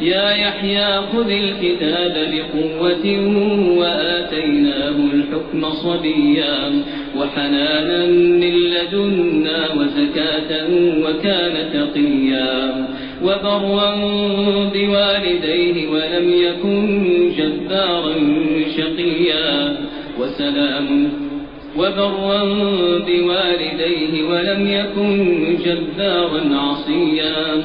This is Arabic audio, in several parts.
يا يحيى خذ الكتاب بقوة وآتيناه الحكم صبيا وحنانا من لدنا وزكاة وكان تقيا وبرا بوالديه ولم يكن جبارا شقيا وسلام وبرا بوالديه ولم يكن جبارا عصيا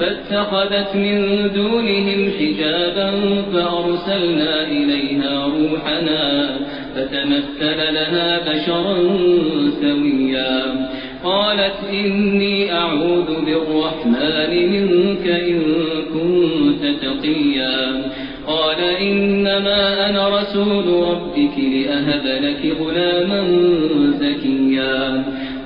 فاتخذت من دونهم حجابا فأرسلنا إليها روحنا فتمثل لها بشرا سويا. قالت إني أعوذ بالرحمن منك إن كنت تقيا. قال إنما أنا رسول ربك لأهب لك غلاما زكيا.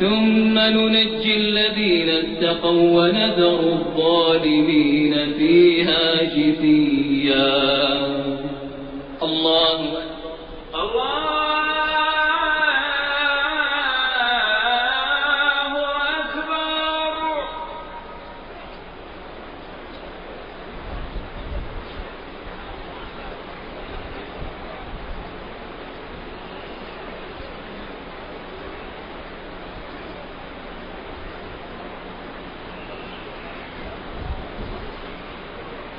ثم ننجي الذين اتقوا ونذر الظالمين فيها جثيا. الله الله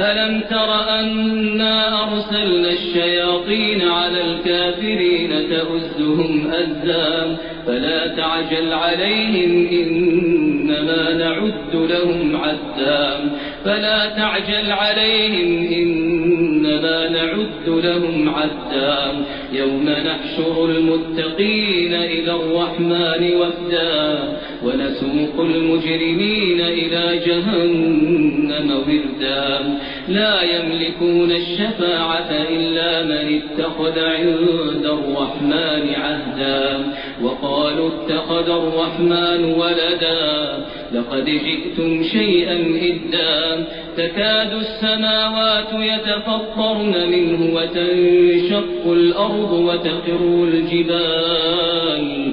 ألم تر أنا أرسلنا الشياطين على الكافرين تؤزهم أزا فلا تعجل عليهم إنما نعد لهم عدا فلا تعجل عليهم إنما نعد لهم عدا يوم نحشر المتقين إلى الرحمن وفدا ونسوق المجرمين إلى جهنم وردا. لا يملكون الشفاعة إلا من اتخذ عند الرحمن عهدا. وقالوا اتخذ الرحمن ولدا. لقد جئتم شيئا إدا. تكاد السماوات يتفطرن منه وتنشق الأرض وتقر الجبال.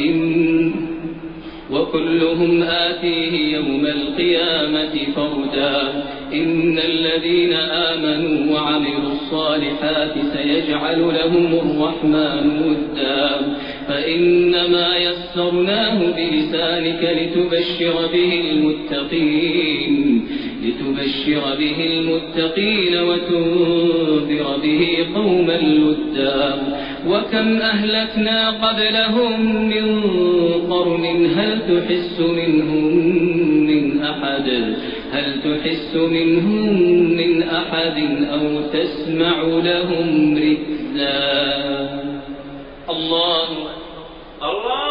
إن وكلهم آتيه يوم القيامة فردا إن الذين آمنوا وعملوا الصالحات سيجعل لهم الرحمن ودا. فإنما يسرناه بلسانك لتبشر به المتقين لتبشر به المتقين وتنذر به قوما لدا. وكم أهلكنا قبلهم من قرن هل تحس منهم من أحد؟ هل تحس منهم من أحد أو تسمع لهم ركزا الله الله